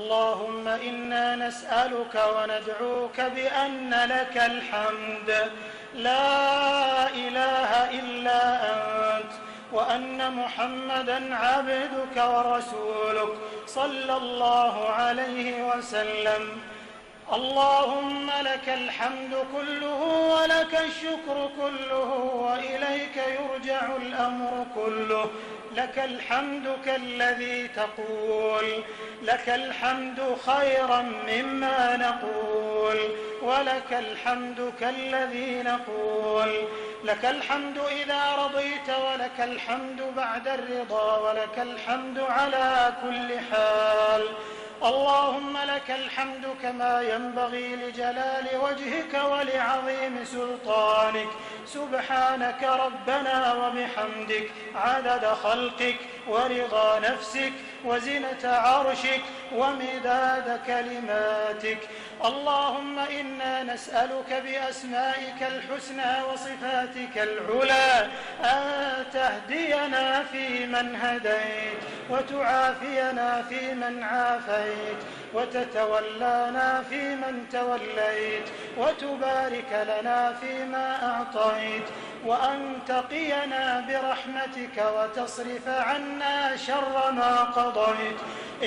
اللهم إنا نسألك وندعوك بأن لك الحمد. لا إله إلا أنت وأن محمدا عبدك ورسولك صلى الله عليه وسلم. اللهم لك الحمد كله ولك الشكر كله وإليك يرجع الأمر كله. لك الحمد كالذي تقول لك الحمد خيرا مما نقول ولك الحمد كالذي نقول. لك الحمد إذا رضيت ولك الحمد بعد الرضا ولك الحمد على كل حال. اللهم لك الحمد كما ينبغي لجلال وجهك ولعظيم سلطانك. سبحانك ربنا وبحمدك عدد خلقك ورضا نفسك وزنة عرشك ومداد كلماتك. اللهم إنا نسألك بأسمائك الحسنى وصفاتك العلى أن تهدينا فيمن هديت وتعافينا فيمن عافيت وتتولانا فيمن توليت وتبارك لنا فيما أعطيت. وأن تقينا برحمتك وتصرف عنا شر ما قضيت.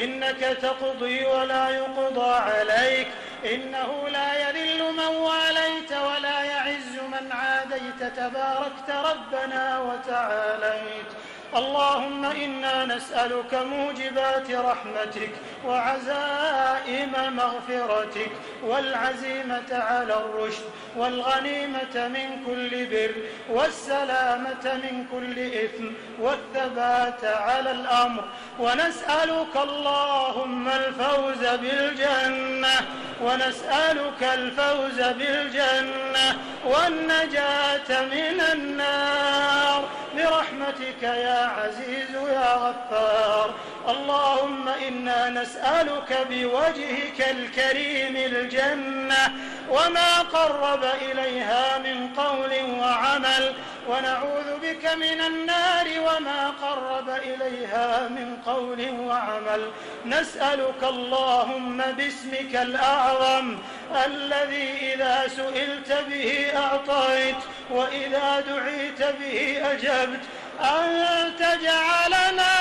إنك تقضي ولا يقضى عليك. إنه لا يذل من واليت ولا يعز من عاديت. تباركت ربنا وتعاليت. اللهم إنا نسألك موجبات رحمتك وعزائم مغفرتك والعزيمة على الرشد والغنيمة من كل بر والسلامة من كل إثم والثبات على الأمر ونسألك اللهم الفوز بالجنة ونسألك الفوز بالجنة والنجاة من النار برحمتك يا عزيز يا غفار. اللهم إنا نسألك بوجهك الكريم الجنة وما قرب إليها من قول وعمل ونعوذ بك من النار وما قرب إليها من قول وعمل. نسألك اللهم باسمك الأعظم الذي إذا سئلت به أعطيت وإذا دعيت به أجبت أن تجعلنا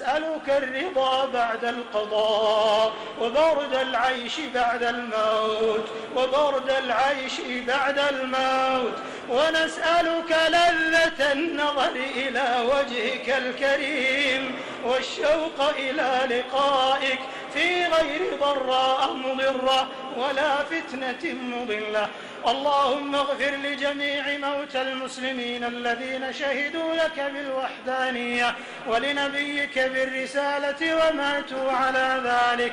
نسألك الرضا بعد القضاء وبرد العيش بعد الموت وبرد العيش بعد الموت. ونسألك لذة النظر إلى وجهك الكريم والشوق إلى لقائك في غير ضراء مضرة ولا فتنة مضلة. اللهم اغفر لجميع موتى المسلمين الذين شهدوا لك بالوحدانية ولنبيك بالرسالة وماتوا على ذلك.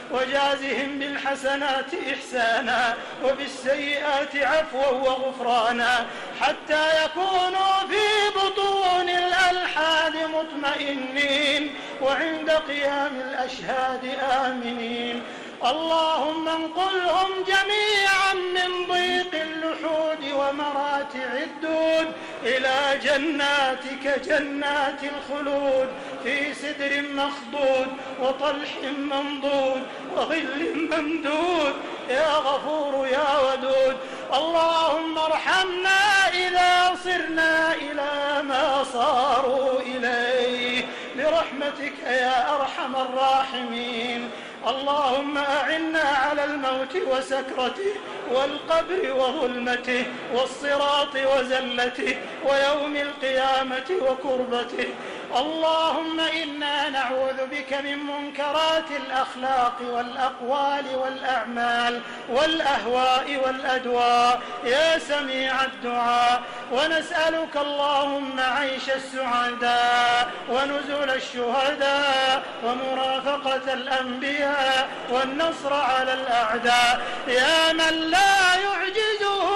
وجازهم بالحسنات إحسانا وبالسيئات عفوا وغفرانا حتى يكونوا في بطون الألحاد مطمئنين وعند قيام الأشهاد آمنين. اللهم انقلهم جميعا من ضيق اللحود ومراتع الدود إلى جناتك جنات الخلود. في سدر مخضود وطلح منضود وظل ممدود. يا غفور يا ودود اللهم ارحمنا إذا صرنا إلى ما صاروا إليه. برحمتك يا أرحم الراحمين. اللهم أعنا على الموت وسكرته والقبر وظلمته والصراط وزلته ويوم القيامة وكربته. اللهم إنا نعوذ بك من منكرات الأخلاق والأقوال والأعمال والأهواء والأدواء. يا سميع الدعاء ونسألك اللهم عيش السعداء ونزول الشهداء ومرافقة الأنبياء والنصر على الأعداء. يا من لا يعجزه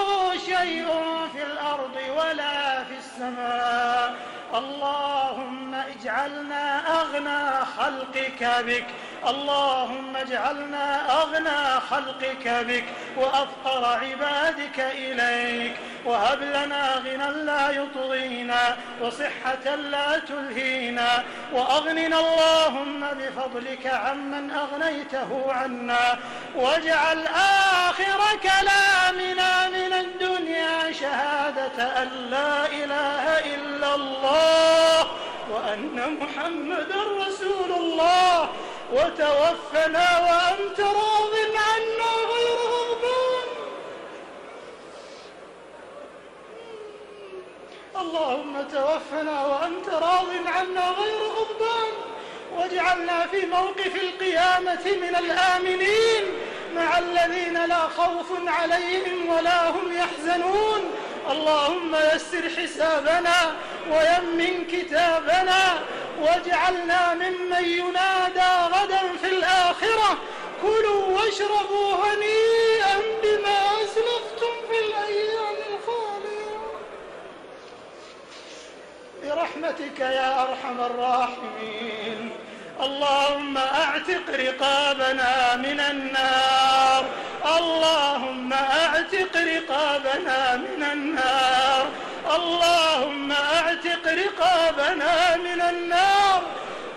شيء في الأرض ولا في السماء. اللهم اجعلنا أغنى خلقك بك. اللهم اجعلنا أغنى خلقك بك. وأفقر عبادك إليك. وهب لنا غنى لا يطغينا. وصحة لا تلهينا. وأغننا اللهم بفضلك عمن أغنيته عنا. واجعل آخر كلامنا من الدنيا شهادة أن لا إله إلا الله. وأن محمدا رسول الله. وتوفنا وأنت راض عنا غير غضبان. اللهم توفنا وأنت راض عنا غير غضبان. واجعلنا في موقف القيامة من الآمنين. مع الذين لا خوف عليهم ولا هم يحزنون. اللهم يسر حسابنا. ويمن كتابنا واجعلنا ممن ينادى غدا في الآخرة. كلوا واشربوا هنيئا بما أسلفتم في الأيام الخالية. برحمتك يا أرحم الراحمين. اللهم أعتق رقابنا من النار. اللهم أعتق رقابنا من النار. اللهم أعتق رقابنا من النار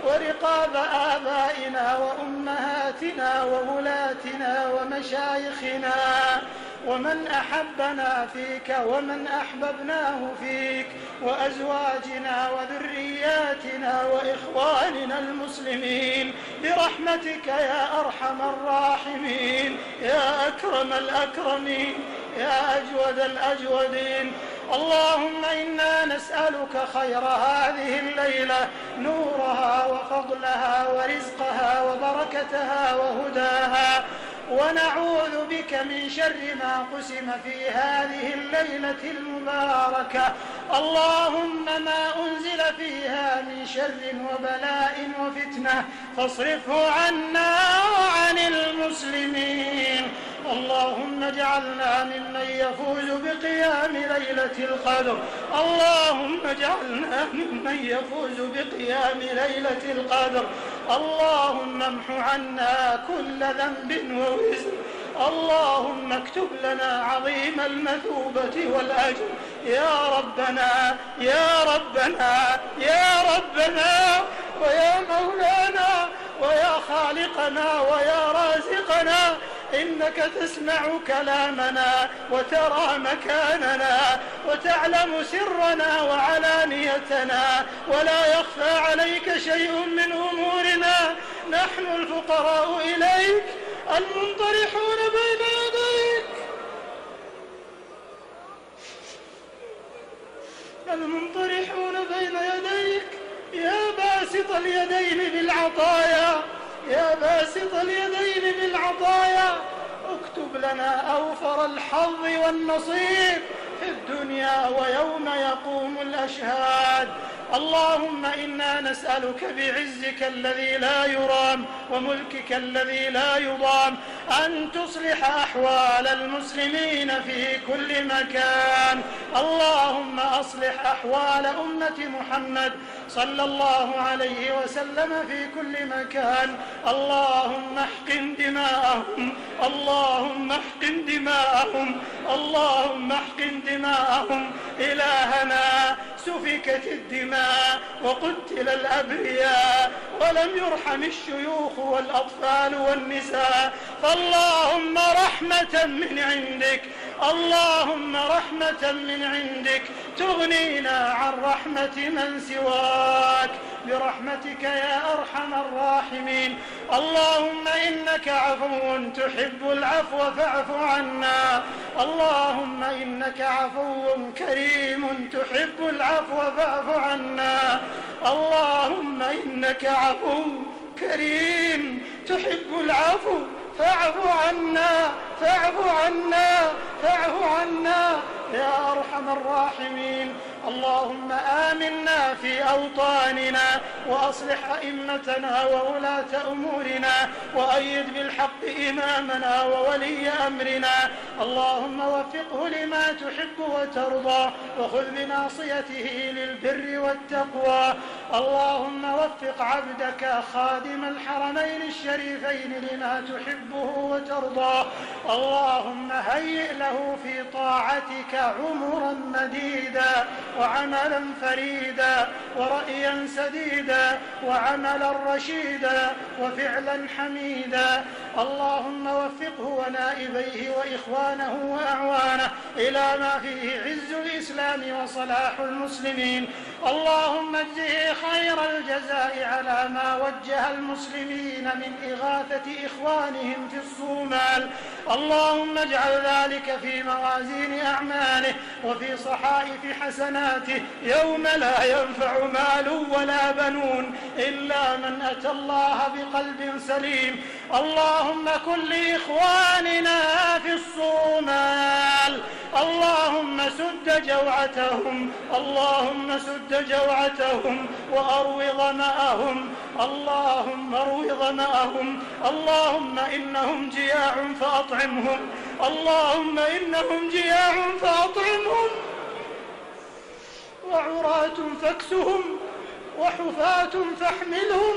ورقاب آبائنا وأمهاتنا وولاتنا ومشايخنا ومن أحبنا فيك ومن أحببناه فيك وأزواجنا وذرياتنا وإخواننا المسلمين برحمتك يا أرحم الراحمين يا أكرم الأكرمين يا أجود الأجودين اللهم إنا نسألك خير هذه الليلة نورها وفضلها ورزقها وبركتها وهداها ونعوذ بك من شر ما قسم في هذه الليلة المباركة. اللهم ما أنزل فيها من شر وبلاء وفتنة فاصرفه عنا وعن المسلمين. اللهم اجعلنا ممن يفوز بقيام ليلة القدر. اللهم اجعلنا ممن يفوز بقيام ليلة القدر. اللهم امح عنا كل ذنب ووزر. اللهم اكتب لنا عظيم المثوبة والأجر. يا ربنا يا ربنا يا ربنا ويا مولانا ويا خالقنا ويا رازقنا. إنك تسمع كلامنا وترى مكاننا وتعلم سرنا وعلانيتنا ولا يخفى عليك شيء من أمورنا. نحن الفقراء إليك المنطرحون بين يديك. المنطرحون بين يديك. يا باسط اليدين بالعطايا. يا باسط اليدين بالعطايا اكتب لنا أوفر الحظ والنصيب في الدنيا ويوم يقوم الأشهاد. اللهم إنا نسألك بعزك الذي لا يرام وملكك الذي لا يضام أن تصلح أحوال المسلمين في كل مكان. اللهم أصلح أحوال أمة محمد صلى الله عليه وسلم في كل مكان. اللهم احقن دماءهم. اللهم احقن دماءهم. اللهم احقن دماءهم. إلهنا سفكت الدماء وقتل الأبرياء ولم يرحم الشيوخ والأطفال والنساء. فاللهم رحمة من عندك اللهم رحمة من عندك تغنينا عن رحمة من سواك. برحمتك يا أرحم الراحمين. اللهم إنك عفو تحب العفو فاعف عنا. اللهم إنك عفو كريم تحب العفو فاعف عنا. اللهم إنك عفو كريم تحب العفو فاعف عنا. فاعف عنا فاعف عنا يا أرحم الراحمين. اللهم آمنا في أوطاننا وأصلح أئمتنا وولاة أمورنا وأيد بالحق إمامنا وولي أمرنا اللهم وفقه لما تحب وترضى وخذ بناصيته للبر والتقوى. اللهم وفق عبدك خادم الحرمين الشريفين لما تحبه وترضى. اللهم هيئ له في طاعتك عمرا مديدا وعملا فريدا ورأيا سديدا وعملا رشيدا وفعلا حميدا. اللهم وفقه ونائبيه وإخوانه وأعوانه إلى ما فيه عز الإسلام وصلاح المسلمين. اللهم اجزه خير الجزاء على ما وجه المسلمين من إغاثة إخوانهم في الصومال اللهم اجعل ذلك في موازين أعماله وفي صحائف حسناته. يوم لا ينفع مال ولا بنون إلا من أتى الله بقلب سليم. اللهم كن لإخواننا في الصومال اللهم سد جوعتهم اللهم سد جوعتهم وأروي ظمأهم اللهم اروي ظمأهم اللهم إنهم جياع فأطعمهم اللهم إنهم جياع فأطعمهم. وعراة فاكسهم وحفاة فاحملهم.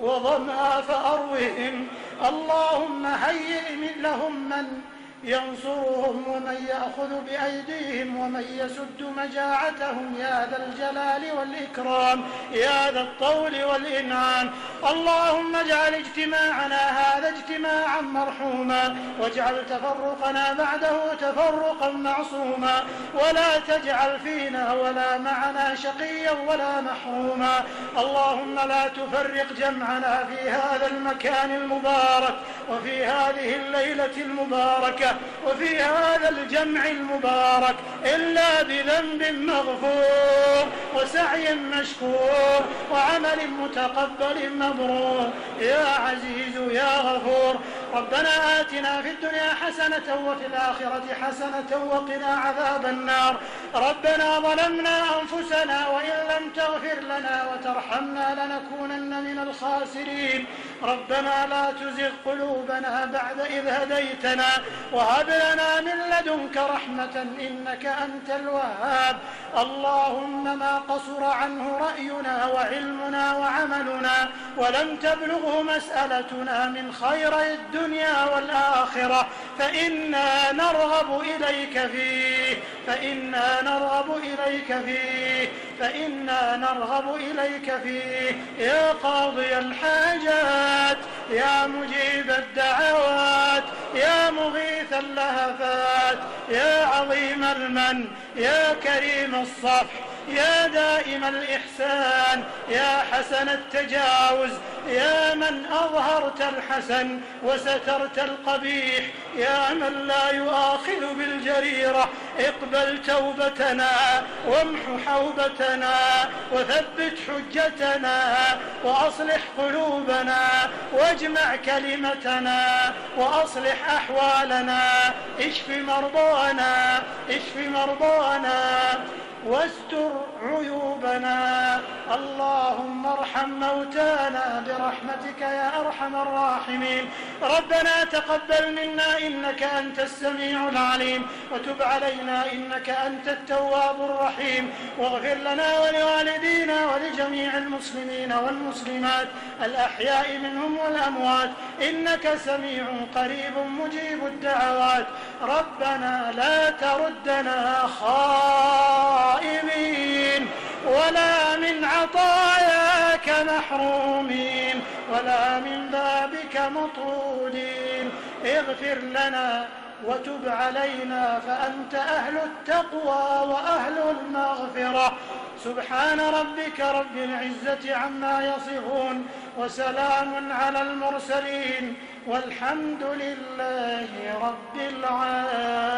وظمأ فأروهم اللهم هيئ لهم من ينصرهم ومن يأخذ بأيديهم ومن يسد مجاعتهم يا ذا الجلال والإكرام يا ذا الطول والإنعام. اللهم اجعل اجتماعنا هذا اجتماعا مرحوما واجعل تفرقنا بعده تفرقا معصوما. ولا تجعل فينا ولا معنا شقيا ولا محروما. اللهم لا تفرق جمعنا في هذا المكان المبارك وفي هذه الليلة المباركة. وفي هذا الجمع المبارك إلا بذنب مغفور وسعي مشكور وعمل متقبل مبرور. يا عزيز يا غفور ربنا آتنا في الدنيا حسنة وفي الآخرة حسنة وقنا عذاب النار. ربنا ظلمنا أنفسنا وإن لم تغفر لنا وترحمنا لنكونن من الخاسرين. ربنا لا تزغ قلوبنا بعد إذ هديتنا وهب لنا من لدنك رحمة إنك أنت الوهاب. اللهم ما قصر عنه رأينا وعلمنا وعملنا ولم تبلغه مسألتنا من خير الدنيا والآخرة فإنا نرغب إليك فيه فإنا نرغب إليك فيه فإنا نرغب إليك فيه. يا قاضي الحاجات يا مجيب الدعوات يا مغيث اللهفات يا عظيم المن يا كريم الصفح. يا دائم الإحسان يا حسن التجاوز يا من أظهرت الحسن وسترت القبيح يا من لا يؤاخذ بالجريرة اقبل توبتنا وامح حوبتنا وثبت حجتنا وأصلح قلوبنا واجمع كلمتنا وأصلح أحوالنا اشف مرضانا اشف مرضانا. واستر عيوبنا. اللهم ارحم موتانا برحمتك يا أرحم الراحمين. ربنا تقبل منا إنك أنت السميع العليم. وتب علينا إنك أنت التواب الرحيم. واغفر لنا ولوالدينا ولجميع المسلمين والمسلمات الأحياء منهم والأموات. إنك سميع قريب مجيب الدعوات. ربنا لا تردنا خائبين ولا من عطاياك محرومين ولا من بابك مطرودين. اغفر لنا وتب علينا فأنت أهل التقوى وأهل المغفرة. سبحان ربك رب العزة عما يصفون وسلام على المرسلين والحمد لله رب العالمين.